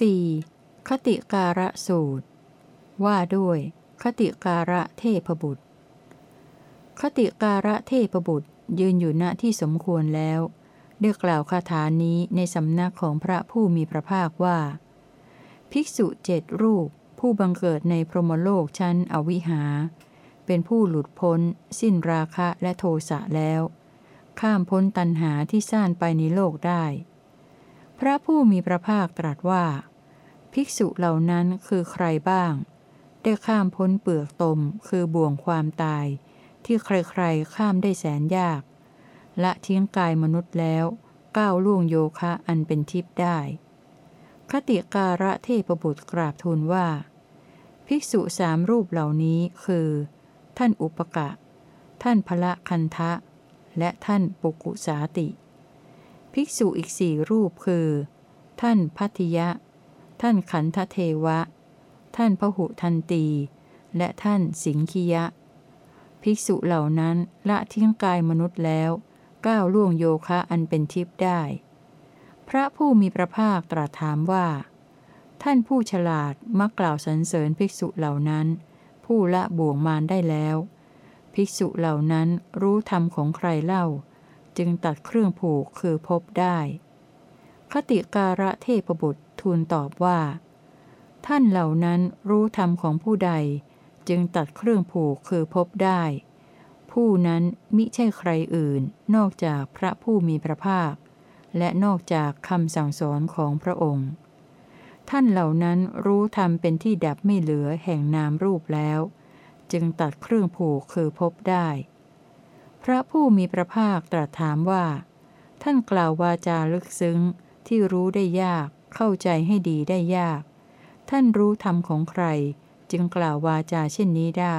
4. คติการะสูตร ว่าด้วย คติการะเทพบุตร คติการะเทพบุตรยืนอยู่ณที่สมควรแล้วได้กล่าวคาถานี้ในสำนักของพระผู้มีพระภาคว่า ภิกษุเจ็ดรูป ผู้บังเกิดในพรหมโลกชั้นอวิหา เป็นผู้หลุดพ้น สิ้นราคะและโทสะแล้ว ข้ามพ้นตัณหาที่ซ่านไปในโลกได้ พระผู้มีพระภาคตรัสว่า ภิกษุเหล่านั้นคือใครบ้าง ได้ข้ามพ้นเปลือกตมคือบ่วงความตาย ที่ใครๆข้ามได้แสนยาก และทิ้งกายมนุษย์แล้วก้าวล่วงโยคะอันเป็นทิพย์ได้ คติการะเทพบุตรกราบทูลว่า ภิกษุสามรูปเหล่านี้คือ ท่านอุปกะ ท่านพระคันทะ และท่านปุกุสาติ ภิกษุอีกสี่รูปคือ ท่านพัทยะ ท่านขันธเทวะ ท่านพหุทันตี และท่านสิงคียะ ภิกษุเหล่านั้นละทิ้งกายมนุษย์แล้ว ก้าวล่วงโยคะอันเป็นทิพย์ได้ พระผู้มีพระภาคตรัสถามว่า ท่านผู้ฉลาดมักกล่าวสรรเสริญภิกษุเหล่านั้น ผู้ละบ่วงมารได้แล้ว ภิกษุเหล่านั้นรู้ธรรมของใครเล่า จึงตัดเครื่องผูกคือพบได้ คติการะเทพบุตรทูลตอบว่า ท่านเหล่านั้นรู้ธรรมของผู้ใด จึงตัดเครื่องผูกคือพบได้ ผู้นั้นมิใช่ใครอื่น นอกจากพระผู้มีพระภาค และนอกจากคำสั่งสอนของพระองค์ ท่านเหล่านั้นรู้ธรรมเป็นที่ดับไม่เหลือแห่งนามรูปแล้ว จึงตัดเครื่องผูกคือพบได้ พระผู้มีพระภาคตรัสถามว่า ท่านกล่าววาจาลึกซึ้งที่รู้ได้ยาก เข้าใจให้ดีได้ยาก ท่านรู้ธรรมของใคร จึงกล่าววาจาเช่นนี้ได้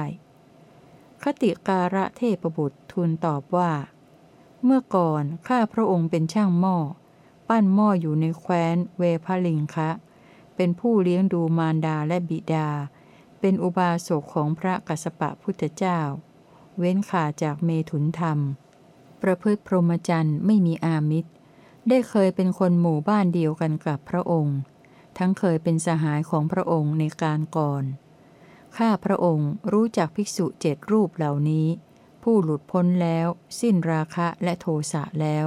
คติการะเทพบุตรทูลตอบว่า เมื่อก่อนข้าพระองค์เป็นช่างหม้อ ปั้นหม้ออยู่ในแคว้นเวพลิงคะ เป็นผู้เลี้ยงดูมารดาและบิดา เป็นอุบาสกของพระกัสสปะพุทธเจ้า เว้นขาจากเมถุนธรรม ประพฤติพรหมจรรย์ไม่มีอามิตร ได้เคยเป็นคนหมู่บ้านเดียวกันกับพระองค์ ทั้งเคยเป็นสหายของพระองค์ในการก่อน ข้าพระองค์รู้จักภิกษุเจ็ดรูปเหล่านี้ ผู้หลุดพ้นแล้ว สิ้นราคะและโทสะแล้ว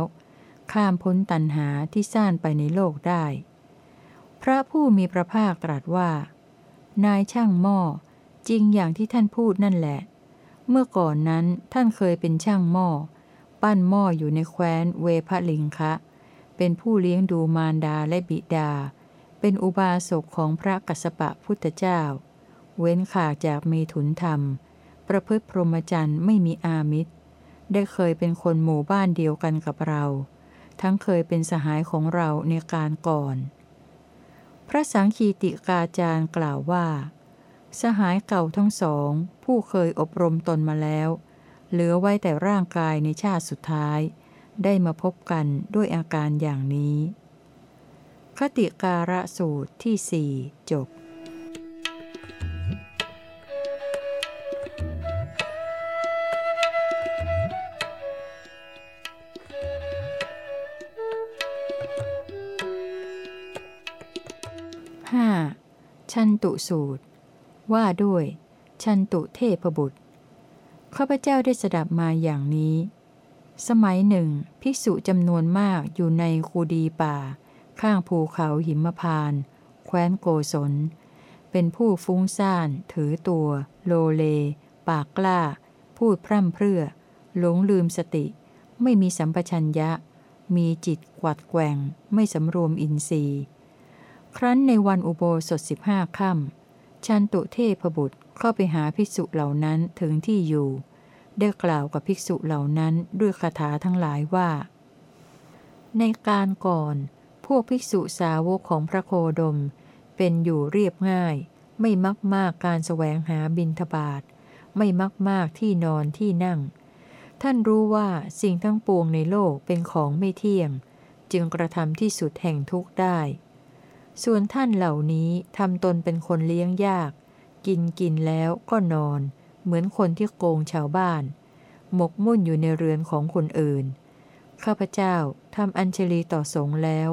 ข้ามพ้นตัณหาที่ซ่านไปในโลกได้ พระผู้มีพระภาคตรัสว่า นายช่างหม้อจริงอย่างที่ท่านพูดนั่นแหละ เมื่อก่อนนั้นท่านเคยเป็นช่างหม้อ ปั้นหม้ออยู่ในแคว้นเวพลิงคะ เป็นผู้เลี้ยงดูมารดาและบิดา เป็นอุบาสกของพระกัสสปะพุทธเจ้า เว้นขาดจากมีถุนธรรม ประพฤติพรหมจรรย์ไม่มีอามิตร ได้เคยเป็นคนหมู่บ้านเดียวกันกับเรา ทั้งเคยเป็นสหายของเราในการก่อน พระสังคีติกาจารย์กล่าวว่า สหายเก่าทั้งสอง ผู้เคยอบรมตนมาแล้ว เหลือไว้แต่ร่างกายในชาติสุดท้าย ได้มาพบกันด้วยอาการอย่างนี้ คติการะสูตรที่สี่จบชันตุสูตร ว่าด้วย ชันตุเทพบุตร ข้าพเจ้าได้สดับมาอย่างนี้ สมัยหนึ่ง ภิกษุจำนวนมากอยู่ในคูดีป่า ข้างภูเขาหิมพาน แคว้นโกศล เป็นผู้ฟุ้งซ่าน ถือตัว โลเล ปากกล้า พูดพร่ำเพรื่อ หลงลืมสติ ไม่มีสัมปชัญญะ มีจิตกวัดแกว่ง ไม่สำรวมอินทรีย์ ครั้นในวันอุโบสถสิบห้าค่ำ ชันตุเทพบุตรเข้าไปหาภิกษุเหล่านั้นถึงที่อยู่ ได้กล่าวกับภิกษุเหล่านั้นด้วยคาถาทั้งหลายว่า ในการก่อน พวกภิกษุสาวกของพระโคดม เป็นอยู่เรียบง่าย ไม่มักมากการแสวงหาบินทบาทไม่มักมากที่นอนที่นั่ง ท่านรู้ว่าสิ่งทั้งปวงในโลกเป็นของไม่เที่ยง จึงกระทำที่สุดแห่งทุกข์ได้ ส่วนท่านเหล่านี้ทำตนเป็นคนเลี้ยงยาก กินกินแล้วก็นอน เหมือนคนที่โกงชาวบ้าน หมกมุ่นอยู่ในเรือนของคนอื่น ข้าพเจ้าทำอัญชลีต่อสงแล้ว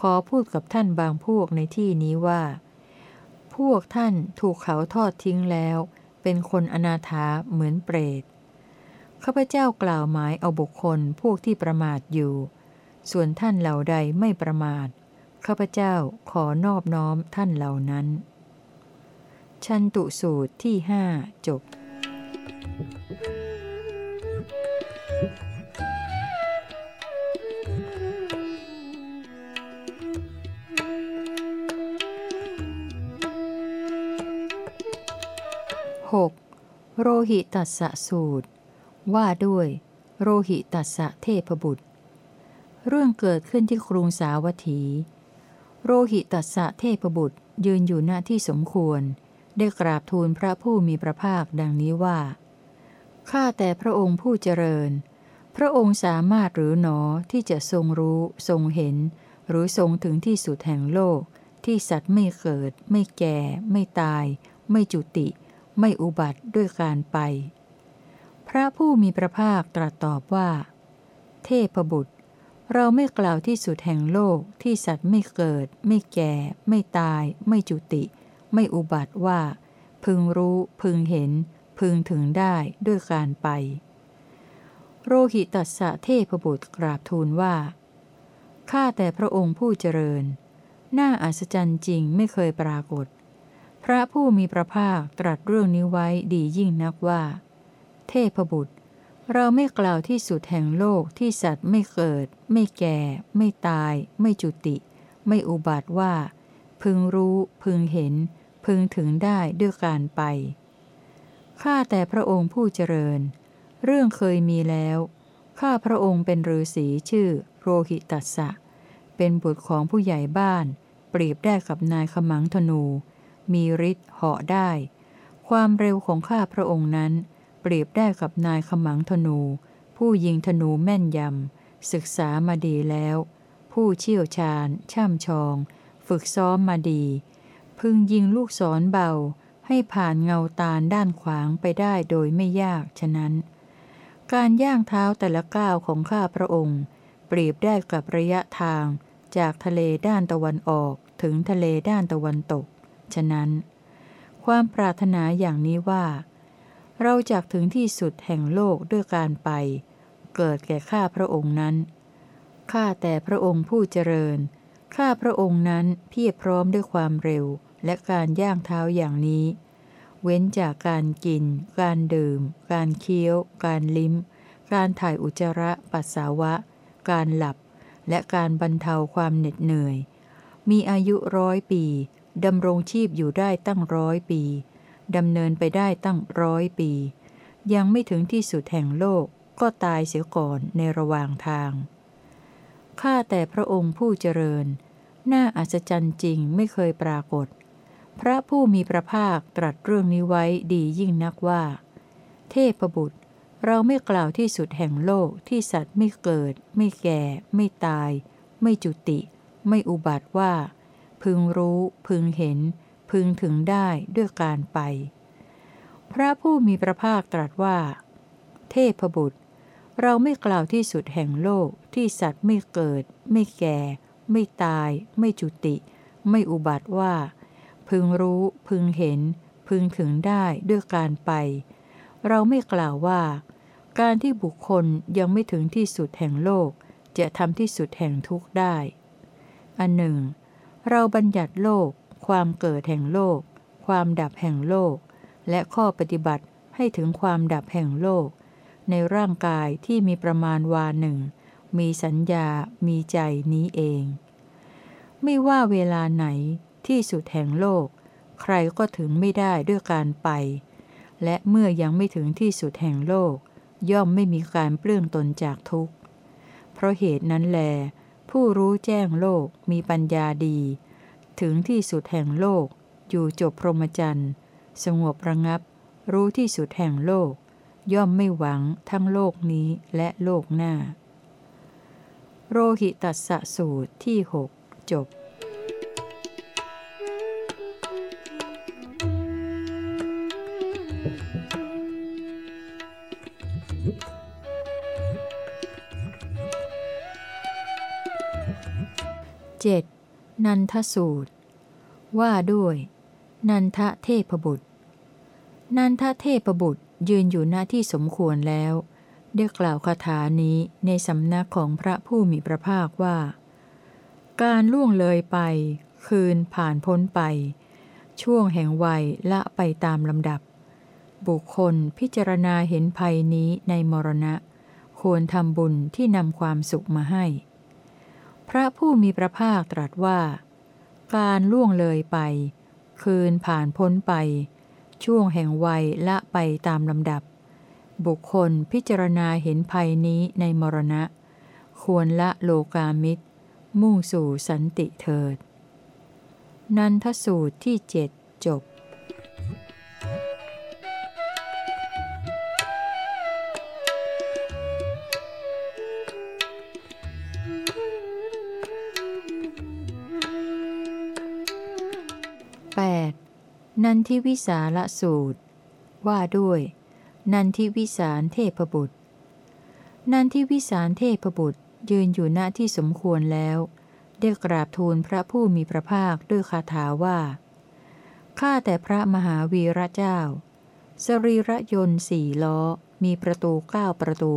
ขอพูดกับท่านบางพวกในที่นี้ว่า พวกท่านถูกเขาทอดทิ้งแล้ว เป็นคนอนาถาเหมือนเปรต ข้าพเจ้ากล่าวหมายเอาบุคคลพวกที่ประมาทอยู่ ส่วนท่านเหล่าใดไม่ประมาท ข้าพเจ้าขอนอบน้อมท่านเหล่านั้น ชันตุสูตรที่ห้าจบ 6. โรหิตัสสะสูตร ว่าด้วย โรหิตัสสะเทพบุตร เรื่องเกิดขึ้นที่กรุงสาวัตถี โรหิตัสสะเทพบุตรยืนอยู่หน้าที่สมควร ได้กราบทูลพระผู้มีพระภาคดังนี้ว่า ข้าแต่พระองค์ผู้เจริญ พระองค์สามารถหรือหนอที่จะทรงรู้ทรงเห็น หรือทรงถึงที่สุดแห่งโลก ที่สัตว์ไม่เกิด ไม่แก่ ไม่ตาย ไม่จุติ ไม่อุบัติด้วยการไป พระผู้มีพระภาคตรัสตอบว่า เทพบุตร เราไม่กล่าวที่สุดแห่งโลกที่สัตว์ไม่เกิด ไม่แก่ ไม่ตาย ไม่จุติ ไม่อุบัติว่า พึงรู้ พึงเห็น พึงถึงได้ด้วยการไป โรหิตัสสะเทพบุตรกราบทูลว่าข้าแต่พระองค์ผู้เจริญ น่าอัศจรรย์จริงไม่เคยปรากฏ พระผู้มีพระภาคตรัสเรื่องนี้ไว้ดียิ่งนักว่า เทพบุตร เราไม่กล่าวที่สุดแห่งโลกที่สัตว์ไม่เกิด ไม่แก่ ไม่ตาย ไม่จุติ ไม่อุบัติว่า พึงรู้ พึงเห็น พึงถึงได้ด้วยการไป ข้าแต่พระองค์ผู้เจริญ เรื่องเคยมีแล้ว ข้าพระองค์เป็นฤาษีชื่อโรหิตัสสะ เป็นบุตรของผู้ใหญ่บ้าน เปรียบได้กับนายขมังธนู มีฤทธิ์เหาะได้ ความเร็วของข้าพระองค์นั้น เปรียบได้กับนายขมังธนู ผู้ยิงธนูแม่นยำ ศึกษามาดีแล้ว ผู้เชี่ยวชาญ ช่ำชอง ฝึกซ้อมมาดี พึงยิงลูกศรเบา ให้ผ่านเงาตาลด้านขวางไปได้โดยไม่ยากฉะนั้น การย่างเท้าแต่ละก้าวของข้าพระองค์ เปรียบได้กับระยะทาง จากทะเลด้านตะวันออกถึงทะเลด้านตะวันตก ฉะนั้น ความปรารถนาอย่างนี้ว่า เราจะถึงที่สุดแห่งโลกด้วยการไป เกิดแก่ข้าพระองค์นั้น ข้าแต่พระองค์ผู้เจริญ ข้าพระองค์นั้นเพียรพร้อมด้วยความเร็วและการย่างเท้าอย่างนี้ เว้นจากการกิน การดื่ม การเคี้ยว การลิ้ม การถ่ายอุจจาระปัสสาวะ การหลับ และการบรรเทาความเหน็ดเหนื่อย มีอายุร้อยปีดำรงชีพอยู่ได้ตั้งร้อยปี ดำเนินไปได้ตั้งร้อยปี ยังไม่ถึงที่สุดแห่งโลกก็ตายเสียก่อนในระหว่างทาง ข้าแต่พระองค์ผู้เจริญ น่าอัศจรรย์จริงไม่เคยปรากฏ พระผู้มีพระภาคตรัสเรื่องนี้ไว้ดียิ่งนักว่า เทพบุตร เราไม่กล่าวที่สุดแห่งโลกที่สัตว์ไม่เกิด ไม่แก่ ไม่ตาย ไม่จุติ ไม่อุบัติว่า พึงรู้ พึงเห็น พึงถึงได้ด้วยการไป พระผู้มีพระภาคตรัสว่า เทพบุตร เราไม่กล่าวที่สุดแห่งโลกที่สัตว์ไม่เกิด ไม่แก่ ไม่ตาย ไม่จุติ ไม่อุบัติว่า พึงรู้พึงเห็น พึงถึงได้ด้วยการไป เราไม่กล่าวว่า การที่บุคคลยังไม่ถึงที่สุดแห่งโลก จะทำที่สุดแห่งทุกข์ได้ อันหนึ่ง เราบัญญัติโลก ความเกิดแห่งโลก ความดับแห่งโลก และข้อปฏิบัติให้ถึงความดับแห่งโลก ในร่างกายที่มีประมาณวาหนึ่ง มีสัญญา มีใจนี้เอง ไม่ว่าเวลาไหนที่สุดแห่งโลก ใครก็ถึงไม่ได้ด้วยการไป และเมื่อยังไม่ถึงที่สุดแห่งโลก ย่อมไม่มีการเปลื้องตนจากทุกข์ เพราะเหตุนั้นแล ผู้รู้แจ้งโลกมีปัญญาดี ถึงที่สุดแห่งโลก อยู่จบพรหมจรรย์ สงบระงับ รู้ที่สุดแห่งโลก ย่อมไม่หวังทั้งโลกนี้และโลกหน้า โรหิตัสสสูตรที่หกจบ 7. นันทสูตร ว่าด้วย นันทเทพบุตร นันทเทพบุตรยืนอยู่หน้าที่สมควรแล้วได้กล่าวคาถานี้ในสำนักของพระผู้มีพระภาคว่า การล่วงเลยไป คืนผ่านพ้นไป ช่วงแห่งวัยละไปตามลำดับ บุคคลพิจารณาเห็นภัยนี้ในมรณะ ควรทำบุญที่นำความสุขมาให้ พระผู้มีพระภาคตรัสว่า การล่วงเลยไป คืนผ่านพ้นไป ช่วงแห่งวัยละไปตามลำดับ บุคคลพิจารณาเห็นภัยนี้ในมรณะ ควรละโลกามิตร มุ่งสู่สันติเถิด นันทสูตรที่เจ็ดจบ นันทิวิสาละสูตร ว่าด้วย นันทิวิสารเทพบุตร นันทิวิสารเทพบุตรยืนอยู่หน้าที่สมควรแล้ว ได้กราบทูลพระผู้มีพระภาคด้วยคาถาว่า ข้าแต่พระมหาวีระเจ้า สรีระยนต์สี่ล้อมีประตูเก้าประตู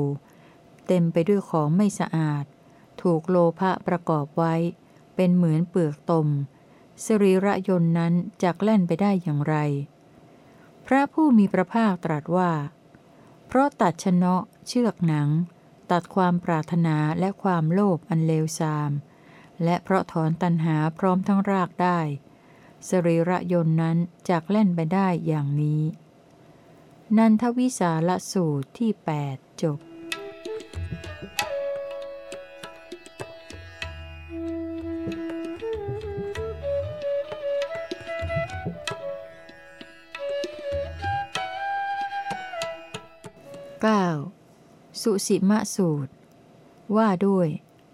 เต็มไปด้วยของไม่สะอาด ถูกโลภะประกอบไว้ เป็นเหมือนเปลือกตม สรีระยนต์นั้นจักแล่นไปได้อย่างไร พระผู้มีพระภาคตรัสว่า เพราะตัดชนะเชือกหนัง ตัดความปรารถนาและความโลภอันเลวทราม และเพราะถอนตัณหาพร้อมทั้งรากได้ สรีระยนนั้นจากเล่นไปได้อย่างนี้ นันทวิสาละสูตรที่ 8 จบ 9. สุสิมะสูตร ว่าด้วย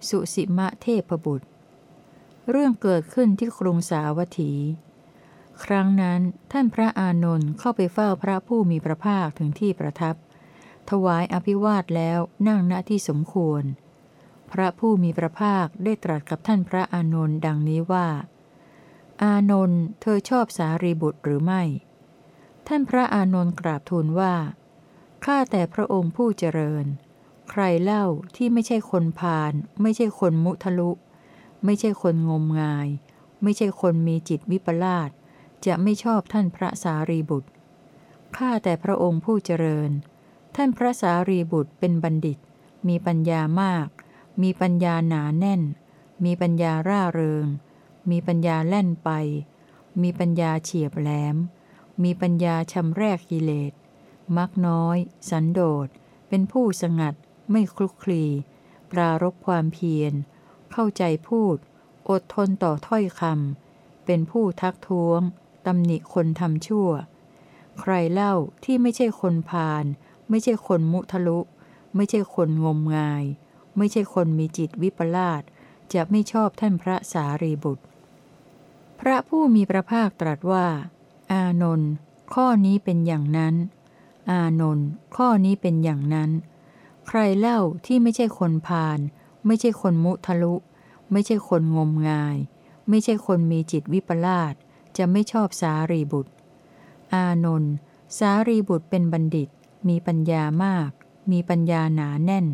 สุสิมะเทพบุตร เรื่องเกิดขึ้นที่กรุงสาวัตถี ครั้งนั้นท่านพระอานนท์เข้าไปเฝ้าพระผู้มีพระภาคถึงที่ประทับ ถวายอภิวาทแล้วนั่งณที่สมควร พระผู้มีพระภาคได้ตรัสกับท่านพระอานนท์ดังนี้ว่า อานนท์เธอชอบสารีบุตรหรือไม่ ท่านพระอานนท์กราบทูลว่า ข้าแต่พระองค์ผู้เจริญ ใครเล่าที่ไม่ใช่คนพาลไม่ใช่คนมุทะลุ ไม่ใช่คนงมงาย ไม่ใช่คนมีจิตวิปลาสจะไม่ชอบท่านพระสารีบุตร ข้าแต่พระองค์ผู้เจริญ ท่านพระสารีบุตรเป็นบัณฑิต มีปัญญามาก มีปัญญาหนาแน่น มีปัญญาร่าเริง มีปัญญาแล่นไป มีปัญญาเฉียบแหลม มีปัญญาชำแรกกิเลส มักน้อย สันโดษ เป็นผู้สงัด ไม่คลุกคลี ปรารบความเพียร เข้าใจพูด อดทนต่อถ้อยคำ เป็นผู้ทักท้วงตำหนิคนทำชั่ว ใครเล่าที่ไม่ใช่คนพาลไม่ใช่คนมุทะลุ ไม่ใช่คนงมงาย ไม่ใช่คนมีจิตวิปลาสจะไม่ชอบท่านพระสารีบุตร พระผู้มีพระภาคตรัสว่า อานนท์ข้อนี้เป็นอย่างนั้น อานนท์ข้อนี้เป็นอย่างนั้น ใครเล่าที่ไม่ใช่คนพาลไม่ใช่คนมุทะลุ ไม่ใช่คนงมงาย ไม่ใช่คนมีจิตวิปลาสจะไม่ชอบสารีบุตร อานนท์สารีบุตรเป็นบัณฑิต มีปัญญามาก มีปัญญาหนาแน่น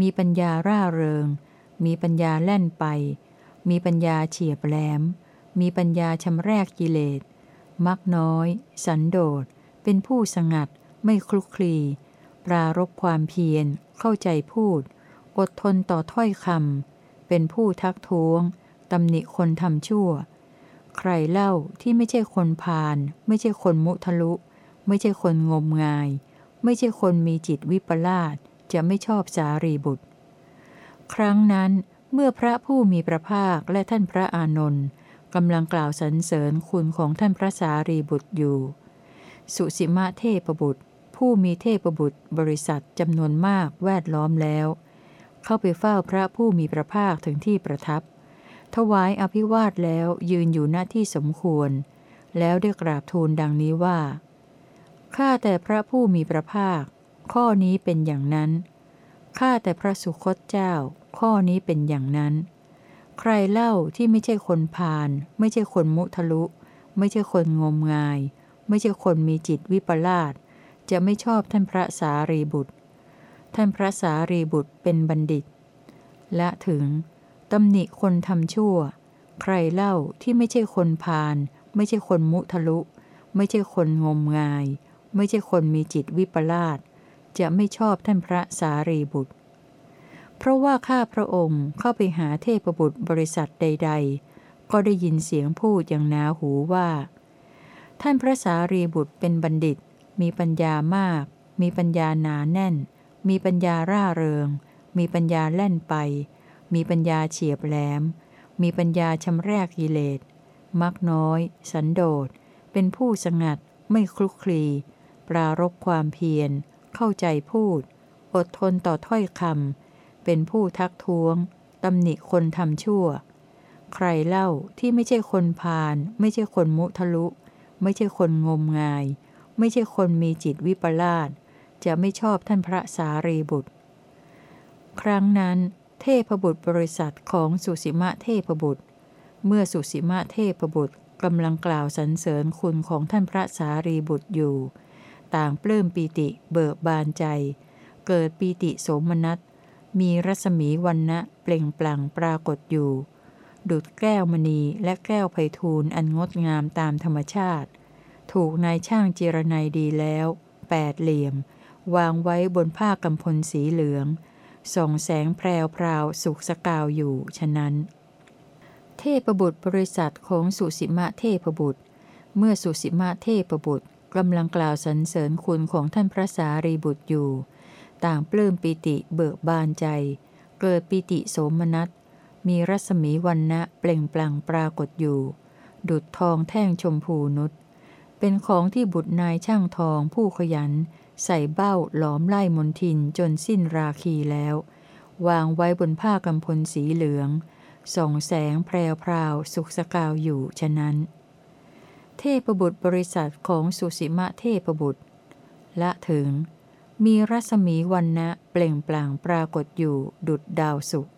มีปัญญาร่าเริง มีปัญญาแล่นไป มีปัญญาเฉียบแหลม มีปัญญาชำแรกกิเลสมักน้อย สันโดษเป็นผู้สงัด ไม่คลุกคลี ปรารบความเพียร เข้าใจพูด อดทนต่อถ้อยคำ เป็นผู้ทักท้วงตำหนิคนทำชั่ว ใครเล่าที่ไม่ใช่คนพาลไม่ใช่คนมุทะลุ ไม่ใช่คนงมงาย ไม่ใช่คนมีจิตวิปลาสจะไม่ชอบสารีบุตร ครั้งนั้นเมื่อพระผู้มีพระภาคและท่านพระอานนท์กำลังกล่าวสรรเสริญคุณของท่านพระสารีบุตรอยู่ สุสิมะเทพบุตร ผู้มีเทพบุตรบริษัทจำนวนมากแวดล้อมแล้ว เข้าไปเฝ้าพระผู้มีพระภาคถึงที่ประทับ ถวายอภิวาทแล้วยืนอยู่หน้าที่สมควร แล้วได้กราบทูลดังนี้ว่าข้าแต่พระผู้มีพระภาค ข้อนี้เป็นอย่างนั้นข้าแต่พระสุคตเจ้า ข้อนี้เป็นอย่างนั้น ใครเล่าที่ไม่ใช่คนพาลไม่ใช่คนมุทะลุ ไม่ใช่คนงมงาย ไม่ใช่คนมีจิตวิปลาส จะไม่ชอบท่านพระสารีบุตร ท่านพระสารีบุตรเป็นบัณฑิต และถึงตำหนิคนทำชั่ว ใครเล่าที่ไม่ใช่คนพาลไม่ใช่คนมุทะลุ ไม่ใช่คนงมงาย ไม่ใช่คนมีจิตวิปลาสจะไม่ชอบท่านพระสารีบุตร เพราะว่าข้าพระองค์เข้าไปหาเทพบุตรบริษัทใด ๆ ก็ได้ยินเสียงพูดอย่างนาหูว่า ท่านพระสารีบุตรเป็นบัณฑิต มีปัญญามาก มีปัญญาหนาแน่น มีปัญญาร่าเริง มีปัญญาแล่นไป มีปัญญาเฉียบแหลม มีปัญญาชำแรกกิเลส มักน้อย สันโดษ เป็นผู้สงัด ไม่คลุกคลี ปรารบความเพียร เข้าใจพูด อดทนต่อถ้อยคำ เป็นผู้ทักท้วง ตำหนิคนทำชั่ว ใครเล่าที่ไม่ใช่คนพาลไม่ใช่คนมุทะลุ ไม่ใช่คนงมงาย ไม่ใช่คนมีจิตวิปลาสจะไม่ชอบท่านพระสารีบุตร ครั้งนั้นเทพบุตรบริษัทของสุสิมะเทพบุตร เมื่อสุสิมะเทพบุตรกำลังกล่าวสรรเสริญคุณของท่านพระสารีบุตรอยู่ ต่างปลื้มปีติเบิกบานใจ เกิดปีติโสมนัส มีรัศมีวันนะเปล่งปลั่งปรากฏอยู่ ดุดแก้วมณีและแก้วไพทูลอันงดงามตามธรรมชาติ ถูกนายช่างเจรไนยดีแล้วแปดเหลี่ยม วางไว้บนผ้ากำพลสีเหลือง ส่องแสงแพรวพราวสุกสกาวอยู่ฉะนั้น เทพบุตรบริษัทของสุสิมะเทพบุตร เมื่อสุสิมะเทพบุตรกำลังกล่าวสรรเสริญคุณของท่านพระสารีบุตรอยู่ ต่างปลื้มปิติเบิกบานใจ เกิดปิติโสมนัส มีรัศมีวันนะเปล่งปลั่งปรากฏอยู่ ดุดทองแท่งชมพูนุช เป็นของที่บุตรนายช่างทองผู้ขยัน ใส่เบ้าหลอมไล่มนทินจนสิ้นราคีแล้ว วางไว้บนผ้ากำพลสีเหลือง ส่องแสงแพรวพราวสุกสกาวอยู่ฉะนั้น เทพบุตรบริษัทของสุสิมะเทพบุตร ละถึง มีรัศมีวันนะเปล่งปลั่งปรากฏอยู่ดุดดาวสุก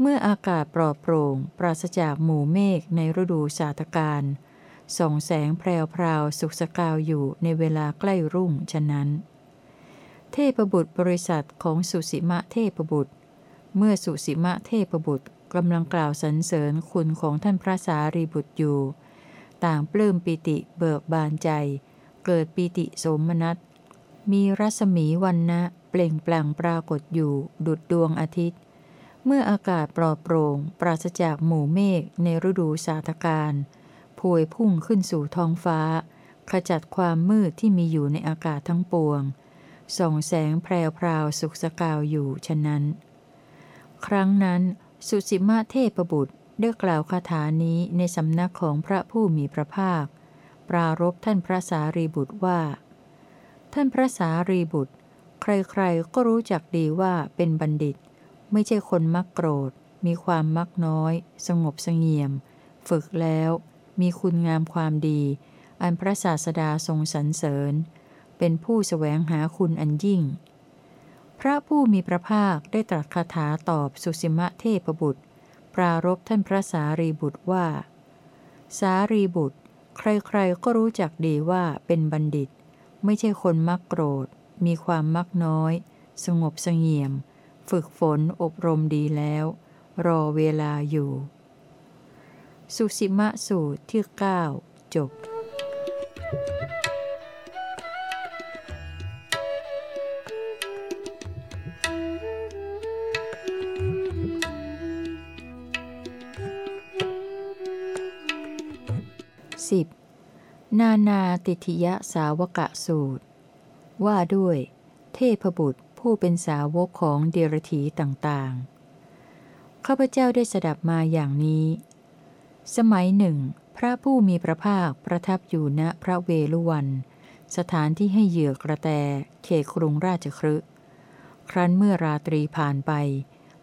เมื่ออากาศปลอดโปร่ง ปราศจากหมู่เมฆในฤดูสาตการ ส่องแสงแพรวพราวสุกสกาวอยู่ในเวลาใกล้รุ่งฉะนั้น เทพบุตรบริษัทของสุสิมะเทพบุตร เมื่อสุสิมะเทพบุตรกำลังกล่าวสรรเสริญคุณของท่านพระสารีบุตรอยู่ ต่างปลื้มปิติเบิกบานใจ เกิดปิติสมนัสมีรัศมีวันนะเปล่งปลั่งปรากฏอยู่ ดุดดวงอาทิตย์ เมื่ออากาศปลอดโปร่ง ปราศจากหมู่เมฆในฤดูสาธการ พวยพุ่งขึ้นสู่ท้องฟ้า ขจัดความมืดที่มีอยู่ในอากาศทั้งปวง ส่องแสงแพรวพราวสุกสกาวอยู่ฉะนั้น ครั้งนั้นสุสิมาเทพบุตรได้กล่าวคาถานี้ในสำนักของพระผู้มีพระภาค ปรารบท่านพระสารีบุตรว่า ท่านพระสารีบุตร ใครๆก็รู้จักดีว่าเป็นบัณฑิต ไม่ใช่คนมักโกรธ มีความมักน้อย สงบเสงี่ยม ฝึกแล้ว มีคุณงามความดี อันพระศาสดาทรงสรรเสริญ เป็นผู้สแสวงหาคุณอันยิ่ง พระผู้มีพระภาคได้ตรัสคาถาตอบสุสิมะเทพบุตร ปรารบท่านพระสารีบุตรว่า สารีบุตร ใครๆก็รู้จักดีว่าเป็นบัณฑิต ไม่ใช่คนมักโกรธ มีความมักน้อย สงบเสงี่ยม ฝึกฝนอบรมดีแล้ว รอเวลาอยู่ สุสิมะสูตรที่ 9 จบ 10. นานาติทิยสาวกะสูตร ว่าด้วย เทพบุตรผู้เป็นสาวกของเดรถีต่างๆ ข้าพเจ้าได้สดับมาอย่างนี้ สมัยหนึ่ง พระผู้มีพระภาคประทับอยู่ณพระเวลุวัน สถานที่ให้เหยื่อกระแต เขตกรุงราชครึครั้นเมื่อราตรีผ่านไป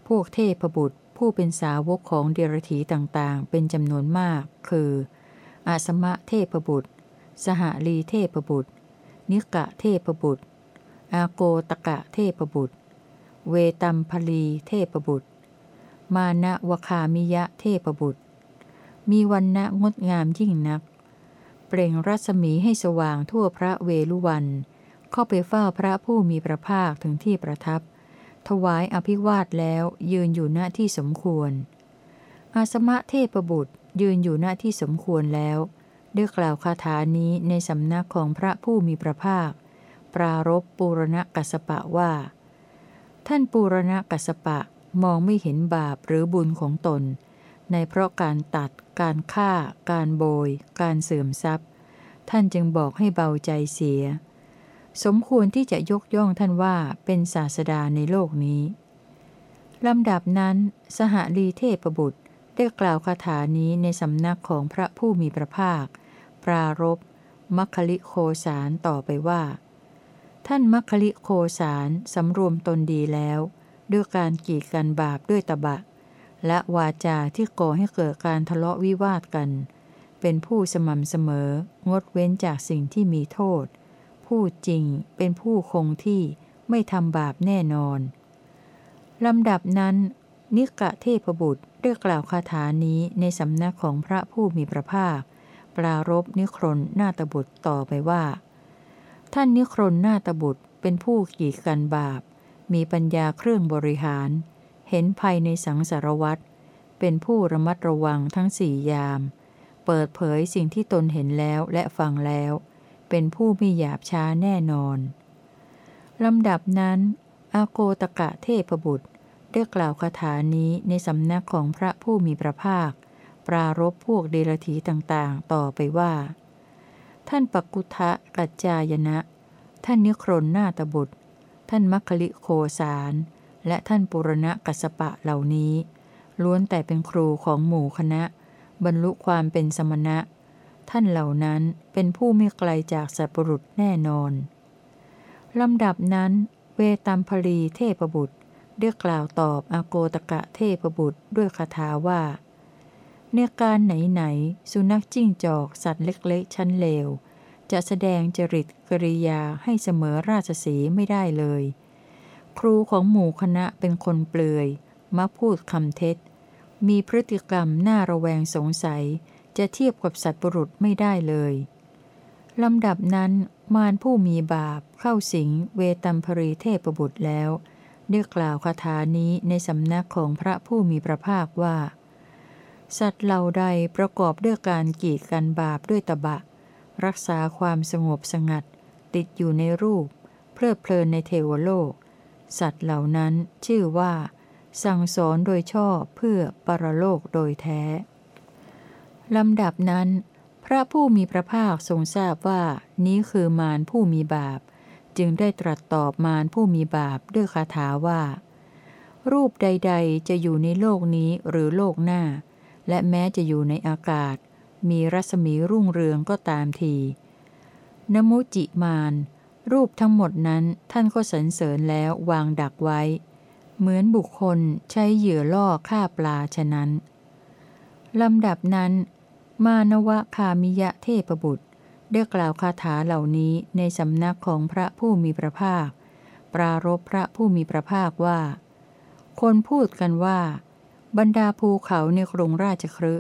พวกเทพบุตรผู้เป็นสาวกของเดรถีต่างๆ เป็นจำนวนมาก คือ อาสมะเทพบุตร สหลีเทพบุตร นิกะเทพบุตร อาโกตกะเทพบุตร เวตัมพลีเทพบุตร มานะวคามิยะเทพบุตร มีวันณะงดงามยิ่งนัก เปล่งรัศมีให้สว่างทั่วพระเวลุวัน เข้าไปเฝ้าพระผู้มีพระภาคถึงที่ประทับ ถวายอภิวาทแล้วยืนอยู่หน้าที่สมควร อาสมะเทพบุตรยืนอยู่หน้าที่สมควรแล้วได้กล่าวคาถานี้ในสำนักของพระผู้มีพระภาค ปรารบปูรณกัสปะว่า ท่านปูรณกัสปะมองไม่เห็นบาปหรือบุญของตน ในเพราะการตัด การฆ่า การโบย การเสื่อมทรัพย์ ท่านจึงบอกให้เบาใจเสีย สมควรที่จะยกย่องท่านว่าเป็นศาสดาในโลกนี้ ลำดับนั้น สหลีเทพบุตรได้กล่าวคาถานี้ในสำนักของพระผู้มีพระภาค ปรารบมัคคลิโคสารต่อไปว่า ท่านมัคคลิโคสารสำรวมตนดีแล้ว ด้วยการกีดกันบาปด้วยตบะ และวาจาที่ก่อให้เกิดการทะเลาะวิวาทกัน เป็นผู้สม่ำเสมอ งดเว้นจากสิ่งที่มีโทษผู้จริงเป็นผู้คงที่ไม่ทำบาปแน่นอน ลำดับนั้น นิกะเทพบุตรได้กล่าวคาถานี้ในสำนักของพระผู้มีพระภาค ปรารบนิครนนาตบุตรต่อไปว่า ท่านนิครนนาตบุตรเป็นผู้กีดกันบาป มีปัญญาเครื่องบริหาร เห็นภัยในสังสารวัตรเป็นผู้ระมัดระวังทั้งสี่ยาม เปิดเผยสิ่งที่ตนเห็นแล้วและฟังแล้ว เป็นผู้ม่หยาบช้าแน่นอน ลำดับนั้น อาโกตกะเทพบุตรได้กล่าวคาถานี้ในสำนักของพระผู้มีพระภาค ปรารบพวกเดรธีต่างๆ ต่อไปว่า ท่านปักกุทะกัจจายนะ ท่านนิครนนาตบุตร ท่านมัคคลิโคสาร และท่านปุรณะกัสปะเหล่านี้ ล้วนแต่เป็นครูของหมู่คณะ บรรลุความเป็นสมณะ ท่านเหล่านั้นเป็นผู้ไม่ไกลจากสัตบุรุษแน่นอนลำดับนั้น เวตัมพลีเทพบุตรได้กล่าวตอบอาโกตกะเทพบุตรด้วยคาถาว่าในการไหนๆสุนัขจิ้งจอกสัตว์เล็กๆ ชั้นเลว จะแสดงจริตกริยาให้เสมอราชสีไม่ได้เลย ครูของหมู่คณะเป็นคนเปลือยมักพูดคำเท็จ มีพฤติกรรมน่าระแวงสงสัย จะเทียบกับสัตว์ปรุษไม่ได้เลยลำดับนั้นมารผู้มีบาปเข้าสิงเวตัมพรีเทพบุตรแล้วได้กล่าวคาถานี้ในสำนักของพระผู้มีพระภาคว่า สัตว์เหล่าใดประกอบด้วยการกีดกันบาปด้วยตบะ รักษาความสงบสงัด ติดอยู่ในรูป เพลิดเพลินในเทวโลก สัตว์เหล่านั้นชื่อว่า สั่งสอนโดยชอบเพื่อปรโลกโดยแท้ ลำดับนั้น พระผู้มีพระภาคทรงทราบว่านี้คือมารผู้มีบาป จึงได้ตรัสตอบมารผู้มีบาปด้วยคาถาว่า รูปใด ๆ จะอยู่ในโลกนี้หรือโลกหน้า และแม้จะอยู่ในอากาศ มีรัศมีรุ่งเรืองก็ตามทีนมุจิมาน รูปทั้งหมดนั้นท่านก็สรรเสริญแล้ววางดักไว้ เหมือนบุคคลใช้เหยื่อล่อฆ่าปลาฉะนั้นลำดับนั้น มานวะคามิยะเทพบุตร ได้กล่าวคาถาเหล่านี้ในสำนักของพระผู้มีพระภาค ปรารบพระผู้มีพระภาคว่า คนพูดกันว่า บรรดาภูเขาในกรุงราชครึ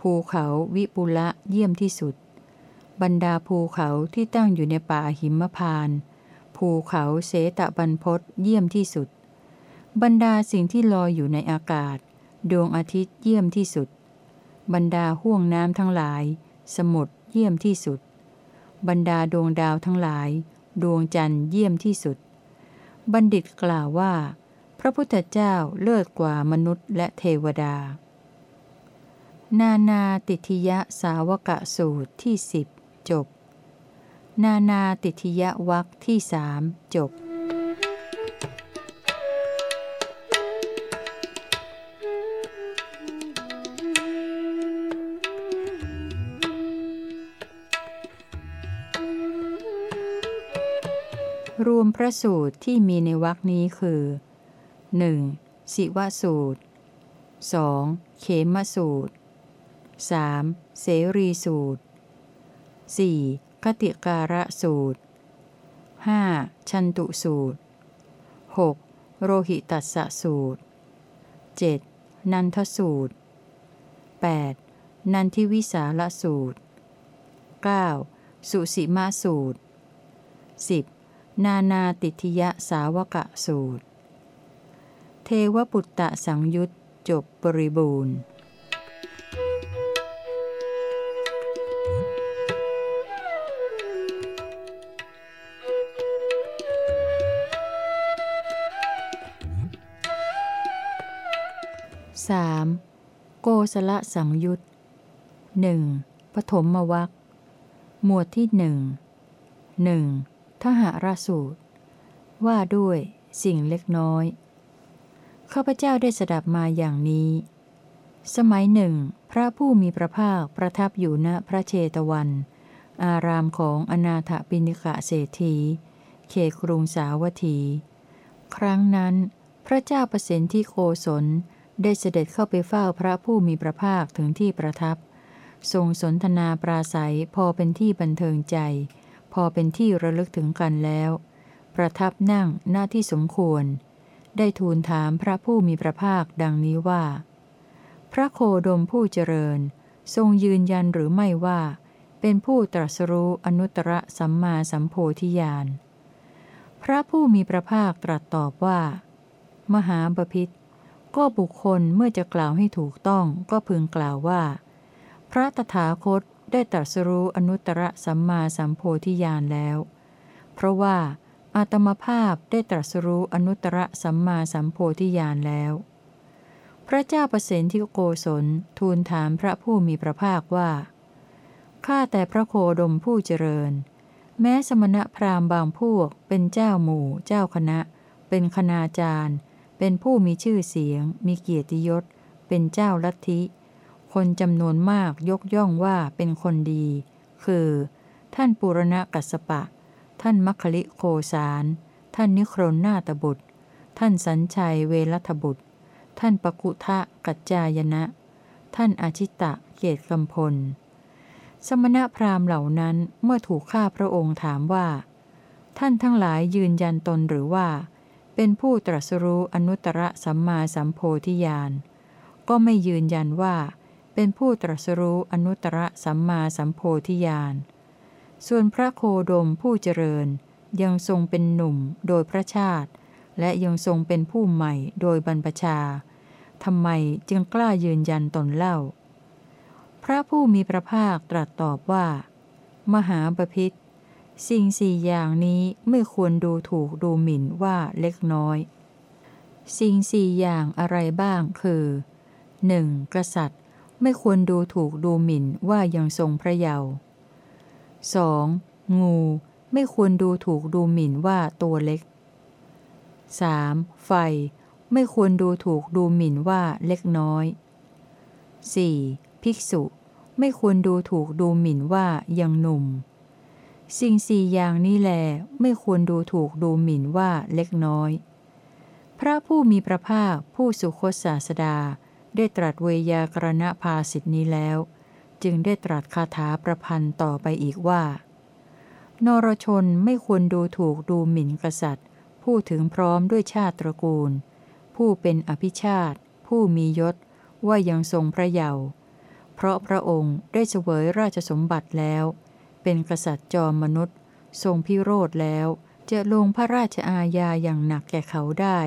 ภูเขาวิปุละเยี่ยมที่สุด บรรดาภูเขาที่ตั้งอยู่ในป่าหิมพาน ภูเขาเสตะบันพศเยี่ยมที่สุด บรรดาสิ่งที่ลอยอยู่ในอากาศ ดวงอาทิตย์เยี่ยมที่สุด บรรดาห่วงน้ำทั้งหลาย สมุทรเยี่ยมที่สุด บรรดาดวงดาวทั้งหลาย ดวงจันทร์เยี่ยมที่สุด บัณฑิตกล่าวว่า พระพุทธเจ้าเลิศกว่ามนุษย์และเทวดานานาติทิยะสาวกะสูตรที่สิบ จบ นานาติทยวักที่สามจบรวมพระสูตรที่มีในวักนี้คือ 1. สิวสูตร 2. เขมสูตร 3. เสรีสูตร 4. คติการะสูตร 5. ชันตุสูตร 6. โรหิตัสสสูตร 7. นันทสูตร 8. นันทิวิสาลสูตร 9. สุสิมาสูตร 10. นานาติทยสาวกะสูตร เทวปุตตะสังยุตจบบริบูรณ์ามโกสละสังยุตหนึ่งปฐมวัคหมวดที่หนึ่งหนึ่งทหารสูตร ว่าด้วยสิ่งเล็กน้อย ข้าพเจ้าได้สดับมาอย่างนี้ สมัยหนึ่ง พระผู้มีพระภาคประทับอยู่ณพระเชตวัน อารามของอนาถปิณิกะเศรษฐี เขครุงสาวัตถี ครั้งนั้น พระเจ้าประสิทธิโกศล ได้เสด็จเข้าไปเฝ้าพระผู้มีพระภาคถึงที่ประทับ ทรงสนทนาปราศัยพอเป็นที่บันเทิงใจ พอเป็นที่ระลึกถึงกันแล้ว ประทับนั่งหน้าที่สมควร ได้ทูลถามพระผู้มีพระภาคดังนี้ว่า พระโคดมผู้เจริญ ทรงยืนยันหรือไม่ว่า เป็นผู้ตรัสรู้อนุตตรสัมมาสัมโพธิญาณพระผู้มีพระภาคตรัสตอบว่า มหาบพิษ ก็บุคคลเมื่อจะกล่าวให้ถูกต้องก็พึงกล่าวว่า พระตถาคตได้ตรัสรู้อนุตตรสัมมาสัมโพธิญาณแล้ว เพราะว่าอาตมภาพได้ตรัสรู้อนุตตรสัมมาสัมโพธิญาณแล้ว พระเจ้าประสิทธิโกศลทูลถามพระผู้มีพระภาคว่า ข้าแต่พระโคดมผู้เจริญ แม้สมณะพราหมณ์บางพวกเป็นเจ้าหมู่ เจ้าคณะ เป็นคณาจารย์ เป็นผู้มีชื่อเสียง มีเกียรติยศ เป็นเจ้าลัทธิ คนจำนวนมากยกย่องว่าเป็นคนดี คือ ท่านปุรณกัสปะ ท่านมัคคิโคสารท่านนิครนนาตบุตร ท่านสัญชัยเวรัตบุตร ท่านปกุทะกัจจายนะ ท่านอาชิตะเกียรติกำพล สมณพราหมณ์เหล่านั้นเมื่อถูกข้าพระองค์ถามว่า ท่านทั้งหลายยืนยันตนหรือว่า เป็นผู้ตรัสรู้อนุตตรสัมมาสัมโพธิญาณ ก็ไม่ยืนยันว่า เป็นผู้ตรัสรู้อนุตตรสัมมาสัมโพธิญาณ ส่วนพระโคดมผู้เจริญยังทรงเป็นหนุ่มโดยพระชาติ และยังทรงเป็นผู้ใหม่โดยบรรพชาทำไมจึงกล้ายืนยันตนเล่า พระผู้มีพระภาคตรัสตอบว่า มหาปพิธ สิ่งสี่อย่างนี้ไม่ควรดูถูกดูหมิ่นว่าเล็กน้อย สิ่งสี่อย่างอะไรบ้างคือ 1. กษัตริย์ไม่ควรดูถูกดูหมิ่นว่ายังทรงพระเยาว์ 2. งูไม่ควรดูถูกดูหมิ่นว่าตัวเล็ก 3. ไฟ ไม่ควรดูถูกดูหมิ่นว่าเล็กน้อย 4. ภิกษุ ไม่ควรดูถูกดูหมิ่นว่ายังหนุ่ม สิ่งสี่อย่างนี้แลไม่ควรดูถูกดูหมิ่นว่าเล็กน้อย พระผู้มีพระภาคผู้สุคตศาสดา ได้ตรัสเวยากรณภาสิทธินี้แล้ว จึงได้ตรัสคาถาประพันธ์ต่อไปอีกว่า นรชนไม่ควรดูถูกดูหมิ่นกษัตริย์ ผู้ถึงพร้อมด้วยชาติตระกูล ผู้เป็นอภิชาติ ผู้มียศว่ายังทรงพระเยาว์เพราะพระองค์ได้เสวยราชสมบัติแล้ว เป็นกษัตริย์จอมมนุษย์ ทรงพิโรธแล้ว จะลงพระราชอาญาอย่างหนักแก่เขาได้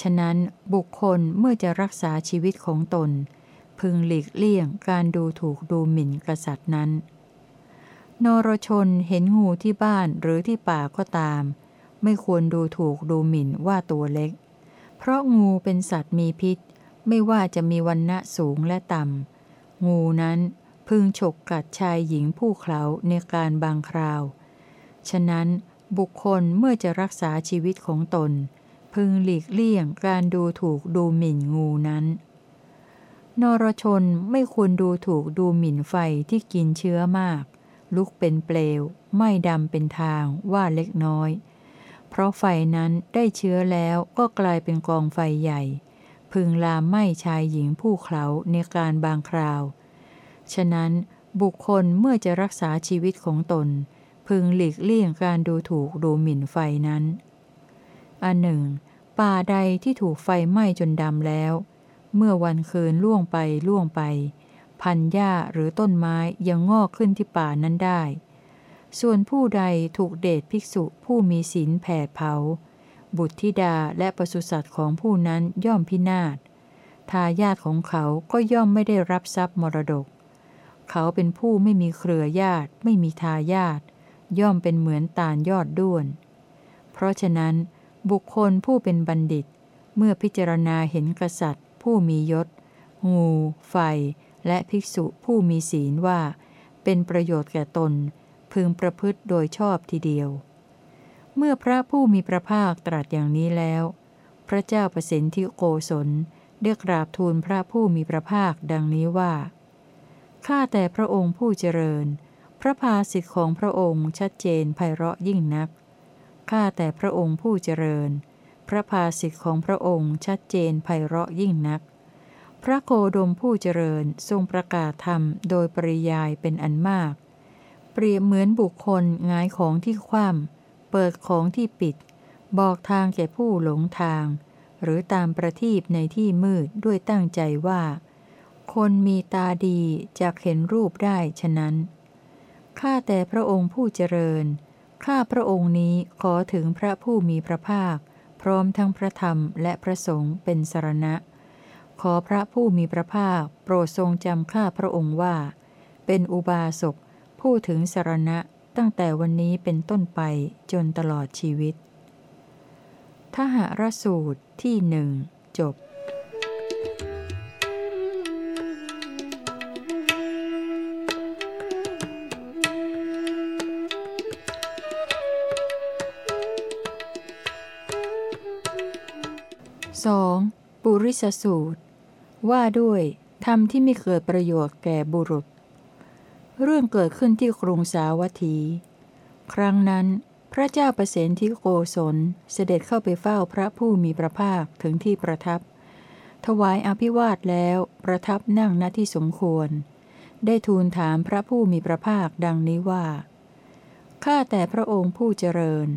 ฉะนั้นบุคคลเมื่อจะรักษาชีวิตของตน พึงหลีกเลี่ยงการดูถูกดูหมิ่นกษัตริย์นั้น นรชนเห็นงูที่บ้านหรือที่ป่าก็ตาม ไม่ควรดูถูกดูหมิ่นว่าตัวเล็ก เพราะงูเป็นสัตว์มีพิษ ไม่ว่าจะมีวันณะสูงและต่ำงูนั้น พึงฉกกัดชายหญิงผู้เขาในการบางคราว ฉะนั้นบุคคลเมื่อจะรักษาชีวิตของตน พึงหลีกเลี่ยงการดูถูกดูหมิ่นงูนั้น นรชนไม่ควรดูถูกดูหมิ่นไฟที่กินเชื้อมาก ลุกเป็นเปลว ไม่ดำเป็นทางว่าเล็กน้อย เพราะไฟนั้นได้เชื้อแล้วก็กลายเป็นกองไฟใหญ่ พึงลามไหม้ชายหญิงผู้เขาในการบางคราว ฉะนั้นบุคคลเมื่อจะรักษาชีวิตของตน พึงหลีกเลี่ยงการดูถูกดูหมิ่นไฟนั้น อันหนึ่ง ป่าใดที่ถูกไฟไหม้จนดำแล้ว เมื่อวันคืนล่วงไปล่วงไป พันหญ้าหรือต้นไม้ยังงอกขึ้นที่ป่านั้นได้ ส่วนผู้ใดถูกเดชภิกษุผู้มีศีลแผดเผา บุตรธิดาและปศุสัตว์ของผู้นั้นย่อมพินาศทายาทของเขาก็ย่อมไม่ได้รับทรัพย์มรดก เขาเป็นผู้ไม่มีเครือญาติ ไม่มีทายาทย่อมเป็นเหมือนตาลยอดด้วน เพราะฉะนั้น บุคคลผู้เป็นบัณฑิต เมื่อพิจารณาเห็นกษัตริย์ ผู้มียศ งู ไฟ และภิกษุผู้มีศีลว่า เป็นประโยชน์แก่ตน พึงประพฤติโดยชอบทีเดียว เมื่อพระผู้มีพระภาคตรัสอย่างนี้แล้ว พระเจ้าประสิทธิโกศลเรียกราบทูลพระผู้มีพระภาคดังนี้ว่า ข้าแต่พระองค์ผู้เจริญ พระภาสิทธิของพระองค์ชัดเจนไพเราะยิ่งนัก ข้าแต่พระองค์ผู้เจริญ พระภาสิทธิของพระองค์ชัดเจนไพเราะยิ่งนัก พระโคดมผู้เจริญทรงประกาศธรรมโดยปริยายเป็นอันมาก เปรียบเหมือนบุคคลงายของที่คว่ำเปิดของที่ปิด บอกทางแก่ผู้หลงทาง หรือตามประทีปในที่มืดด้วยตั้งใจว่า คนมีตาดีจะเห็นรูปได้ฉะนั้น ข้าแต่พระองค์ผู้เจริญ ข้าพระองค์นี้ขอถึงพระผู้มีพระภาค พร้อมทั้งพระธรรมและพระสงฆ์เป็นสรณะ ขอพระผู้มีพระภาค โปรดทรงจำข้าพระองค์ว่า เป็นอุบาสกผู้ถึงสรณะตั้งแต่วันนี้เป็นต้นไปจนตลอดชีวิตทหรสูตรที่หนึ่งจบ สองปุริสสูตร ว่าด้วยธรรมที่ไม่เกิดประโยชน์แก่บุรุษ เรื่องเกิดขึ้นที่กรุงสาวัตถี ครั้งนั้นพระเจ้าประเสนที่โกศลเสด็จเข้าไปเฝ้าพระผู้มีพระภาคถึงที่ประทับ ถวายอภิวาทแล้วประทับนั่งณที่สมควร ได้ทูลถามพระผู้มีพระภาคดังนี้ว่าข้าแต่พระองค์ผู้เจริญ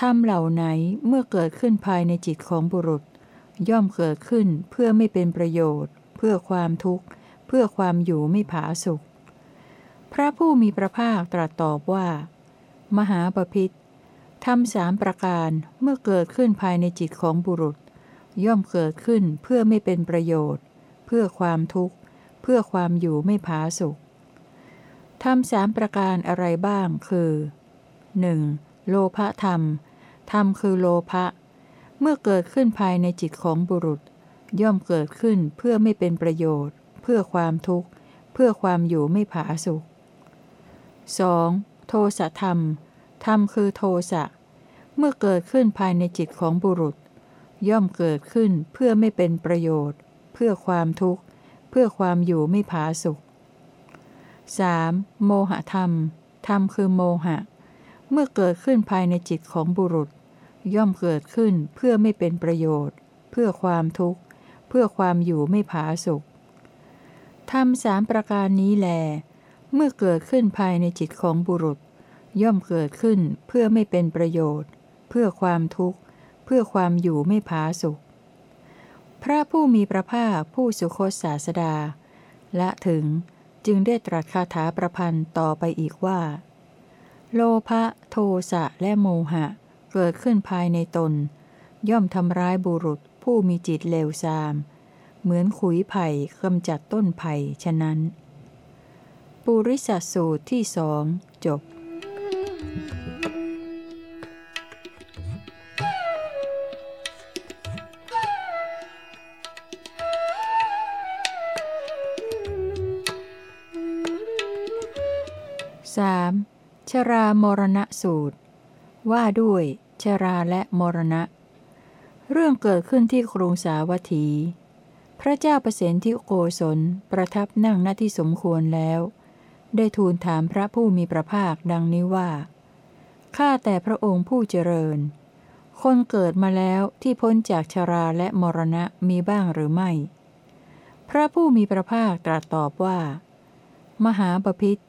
ธรรมเหล่าไหนเมื่อเกิดขึ้นภายในจิตของบุรุษ ย่อมเกิดขึ้นเพื่อไม่เป็นประโยชน์ เพื่อความทุกข์ เพื่อความอยู่ไม่ผาสุข พระผู้มีพระภาคตรัสตอบว่า มหาปพิธทำสามประการเมื่อเกิดขึ้นภายในจิตของบุรุษ ย่อมเกิดขึ้นเพื่อไม่เป็นประโยชน์ เพื่อความทุกข์ เพื่อความอยู่ไม่ผาสุขทำสามประการอะไรบ้างคือ 1. โลภธรรม ธรรมคือโลภะ เมื่อเกิดขึ้นภายในจิตของบุรุษ ย่อมเกิดขึ้นเพื่อไม่เป็นประโยชน์ เพื่อความทุกข์ เพื่อความอยู่ไม่ผาสุข 2. โทสะธรรม ธรรมคือโทสะ เมื่อเกิดขึ้นภายในจิตของบุรุษ ย่อมเกิดขึ้นเพื่อไม่เป็นประโยชน์ เพื่อความทุกข์ เพื่อความอยู่ไม่ผาสุข 3. โมหะธรรม ธรรมคือโมหะ เมื่อเกิดขึ้นภายในจิตของบุรุษ ย่อมเกิดขึ้นเพื่อไม่เป็นประโยชน์ เพื่อความทุกข์ เพื่อความอยู่ไม่ผาสุขธรรมสามประการนี้แล เมื่อเกิดขึ้นภายในจิตของบุรุษ ย่อมเกิดขึ้นเพื่อไม่เป็นประโยชน์ เพื่อความทุกข์ เพื่อความอยู่ไม่ผาสุขพระผู้มีพระภาคผู้สุคตศาสดา และถึงจึงได้ตรัสคาถาประพันธ์ต่อไปอีกว่า โลภะโทสะและโมหะ เกิดขึ้นภายในตน ย่อมทำร้ายบุรุษผู้มีจิตเลวทราม เหมือนขุยไผ่กำจัดต้นไผ่ฉะนั้น ปุริสสูตรที่สองจบสามชรามรณะสูตร ว่าด้วยชราและมรณะ เรื่องเกิดขึ้นที่กรุงสาวัตถี พระเจ้าประเสนที่โกศลประทับนั่งหน้าที่สมควรแล้ว ได้ทูลถามพระผู้มีพระภาคดังนี้ว่า ข้าแต่พระองค์ผู้เจริญ คนเกิดมาแล้วที่พ้นจากชราและมรณะมีบ้างหรือไม่ พระผู้มีพระภาคตรัสตอบว่า มหาปพิธ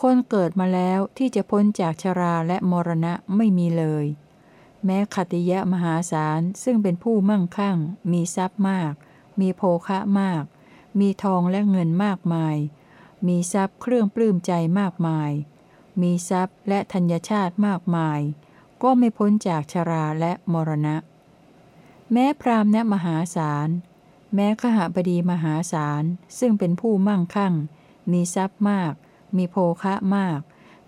คนเกิดมาแล้วที่จะพ้นจากชราและมรณะไม่มีเลย แม้ขติยะมหาศาลซึ่งเป็นผู้มั่งคั่ง มีทรัพย์มาก มีโภคะมาก มีทองและเงินมากมาย มีทรัพย์เครื่องปลื้มใจมากมาย มีทรัพย์และธัญชาติมากมาย ก็ไม่พ้นจากชราและมรณะ แม้พรามณมหาศาล แม้ขหบดีมหาศาลซึ่งเป็นผู้มั่งคั่ง มีทรัพย์มาก มีโภคะมาก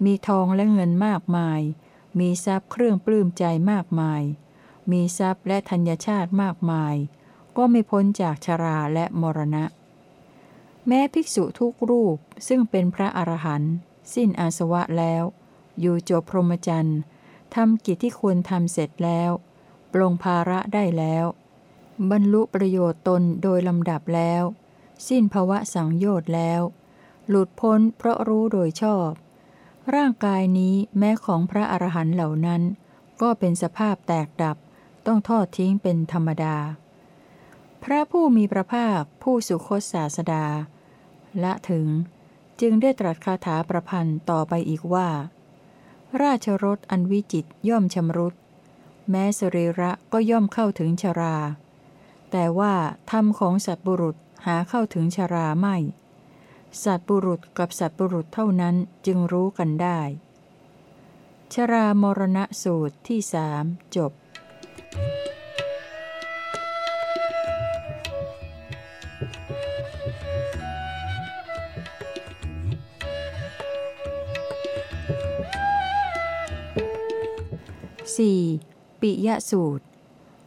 มีทองและเงินมากมาย มีทรัพย์เครื่องปลื้มใจมากมาย มีทรัพย์และธัญชาติมากมาย ก็ไม่พ้นจากชราและมรณะ แม้ภิกษุทุกรูปซึ่งเป็นพระอรหันต์สิ้นอาสวะแล้ว อยู่จบพรหมจรรย์ทำกิจที่ควรทำเสร็จแล้ว ปลงภาระได้แล้ว บรรลุประโยชน์ตนโดยลำดับแล้ว สิ้นภวะสังโยชน์แล้ว หลุดพ้นเพราะรู้โดยชอบ ร่างกายนี้แม้ของพระอรหันต์เหล่านั้น ก็เป็นสภาพแตกดับ ต้องทอดทิ้งเป็นธรรมดา พระผู้มีพระภาคผู้สุคตศาสดา ละถึงจึงได้ตรัสคาถาประพันธ์ต่อไปอีกว่า ราชรถอันวิจิตย่อมชำรุด แม้สรีระก็ย่อมเข้าถึงชรา แต่ว่าธรรมของสัตบุรุษหาเข้าถึงชราไม่ สัตบุรุษกับสัตบุรุษเท่านั้นจึงรู้กันได้ ชรามรณะสูตรที่สามจบ 4. ปิยสูตร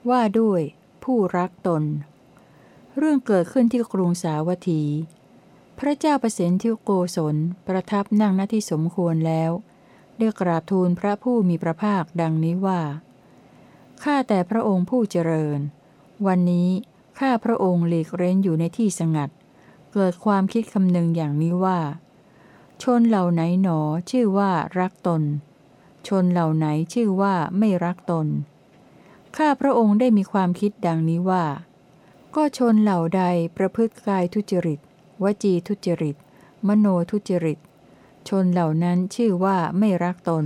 ว่าด้วยผู้รักตน เรื่องเกิดขึ้นที่กรุงสาวัตถี พระเจ้าประสิทธิโกศลประทับนั่งหน้าที่สมควรแล้วได้กราบทูลพระผู้มีพระภาคดังนี้ว่า ข้าแต่พระองค์ผู้เจริญ วันนี้ข้าพระองค์หลีกเร้นอยู่ในที่สงัด เกิดความคิดคำนึงอย่างนี้ว่า ชนเหล่าไหนหนอชื่อว่ารักตน ชนเหล่าไหนชื่อว่าไม่รักตน ข้าพระองค์ได้มีความคิดดังนี้ว่า ก็ชนเหล่าใดประพฤติกายทุจริต วจีทุจริต มโนทุจริต ชนเหล่านั้นชื่อว่าไม่รักตน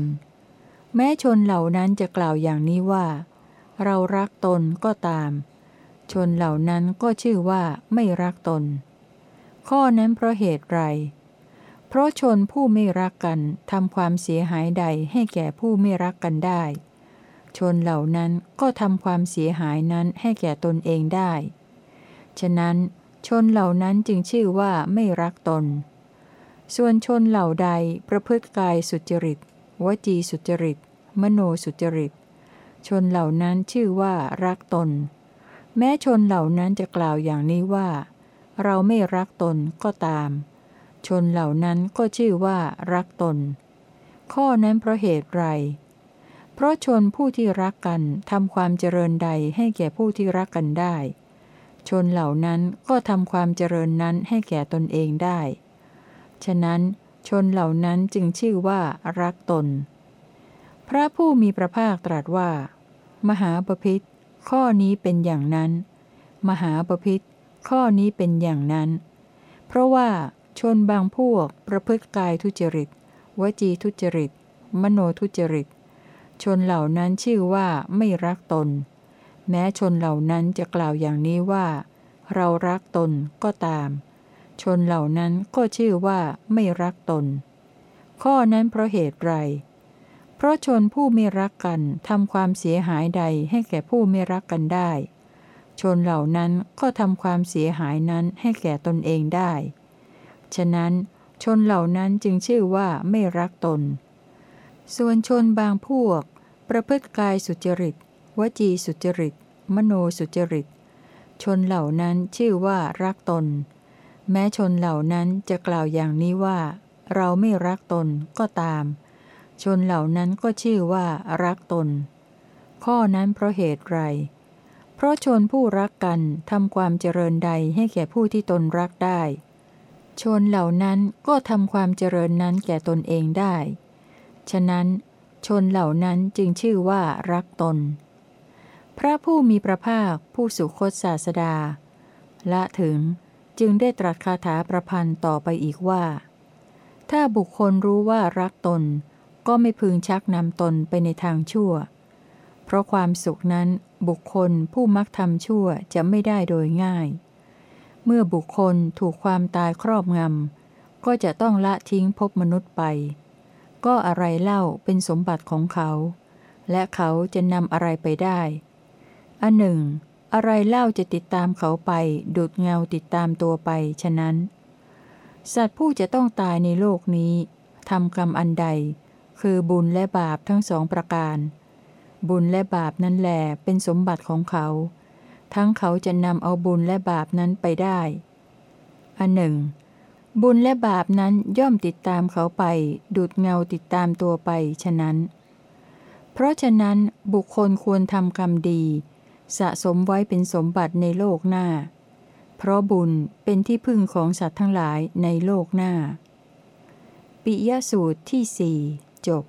แม้ชนเหล่านั้นจะกล่าวอย่างนี้ว่า เรารักตนก็ตาม ชนเหล่านั้นก็ชื่อว่าไม่รักตน ข้อนั้นเพราะเหตุไร เพราะชนผู้ไม่รักกันทำความเสียหายใดให้แก่ผู้ไม่รักกันได้ ชนเหล่านั้นก็ทำความเสียหายนั้นให้แก่ตนเองได้ ฉะนั้น ชนเหล่านั้นจึงชื่อว่าไม่รักตน ส่วนชนเหล่าใดประพฤติกายสุจริต วจีสุจริต มโนสุจริต ชนเหล่านั้นชื่อว่ารักตน แม้ชนเหล่านั้นจะกล่าวอย่างนี้ว่า เราไม่รักตนก็ตาม ชนเหล่านั้นก็ชื่อว่ารักตน ข้อนั้นเพราะเหตุไร เพราะชนผู้ที่รักกันทำความเจริญใดให้แก่ผู้ที่รักกันได้ ชนเหล่านั้นก็ทำความเจริญนั้นให้แก่ตนเองได้ ฉะนั้นชนเหล่านั้นจึงชื่อว่ารักตน พระผู้มีพระภาคตรัสว่า มหาปพิธข้อนี้เป็นอย่างนั้น มหาปพิธข้อนี้เป็นอย่างนั้น เพราะว่าชนบางพวกประพฤติกายทุจริต วจีทุจริต มโนทุจริต ชนเหล่านั้นชื่อว่าไม่รักตน แม้ชนเหล่านั้นจะกล่าวอย่างนี้ว่า เรารักตนก็ตาม ชนเหล่านั้นก็ชื่อว่าไม่รักตน ข้อนั้นเพราะเหตุไร เพราะชนผู้ไม่รักกันทำความเสียหายใดให้แก่ผู้ไม่รักกันได้ ชนเหล่านั้นก็ทำความเสียหายนั้นให้แก่ตนเองได้ ฉะนั้นชนเหล่านั้นจึงชื่อว่าไม่รักตน ส่วนชนบางพวก ประพฤติกายสุจริต วจีสุจริต มโนสุจริต ชนเหล่านั้นชื่อว่ารักตน แม้ชนเหล่านั้นจะกล่าวอย่างนี้ว่า เราไม่รักตนก็ตาม ชนเหล่านั้นก็ชื่อว่ารักตน ข้อนั้นเพราะเหตุไร เพราะชนผู้รักกันทำความเจริญใดให้แก่ผู้ที่ตนรักได้ ชนเหล่านั้นก็ทำความเจริญนั้นแก่ตนเองได้ ฉะนั้นชนเหล่านั้นจึงชื่อว่ารักตน พระผู้มีพระภาคผู้สุคตศาสดา ละถึงจึงได้ตรัสคาถาประพันธ์ต่อไปอีกว่า ถ้าบุคคลรู้ว่ารักตน ก็ไม่พึงชักนำตนไปในทางชั่ว เพราะความสุขนั้นบุคคลผู้มักทำชั่วจะไม่ได้โดยง่าย เมื่อบุคคลถูกความตายครอบงำ ก็จะต้องละทิ้งภพมนุษย์ไป ก็อะไรเล่าเป็นสมบัติของเขา และเขาจะนำอะไรไปได้ อันหนึ่ง อะไรเล่าจะติดตามเขาไป ดูดเงาติดตามตัวไป ฉะนั้น สัตว์ผู้จะต้องตายในโลกนี้ทำกรรมอันใด คือบุญและบาปทั้งสองประการ บุญและบาปนั้นแหลเป็นสมบัติของเขา ทั้งเขาจะนำเอาบุญและบาปนั้นไปได้ อันหนึ่ง บุญและบาปนั้นย่อมติดตามเขาไป ดูดเงาติดตามตัวไป ฉะนั้น เพราะฉะนั้นบุคคลควรทำกรรมดี สะสมไว้เป็นสมบัติในโลกหน้า เพราะบุญเป็นที่พึ่งของสัตว์ทั้งหลายในโลกหน้า ปิยสูตรที่สี่จบ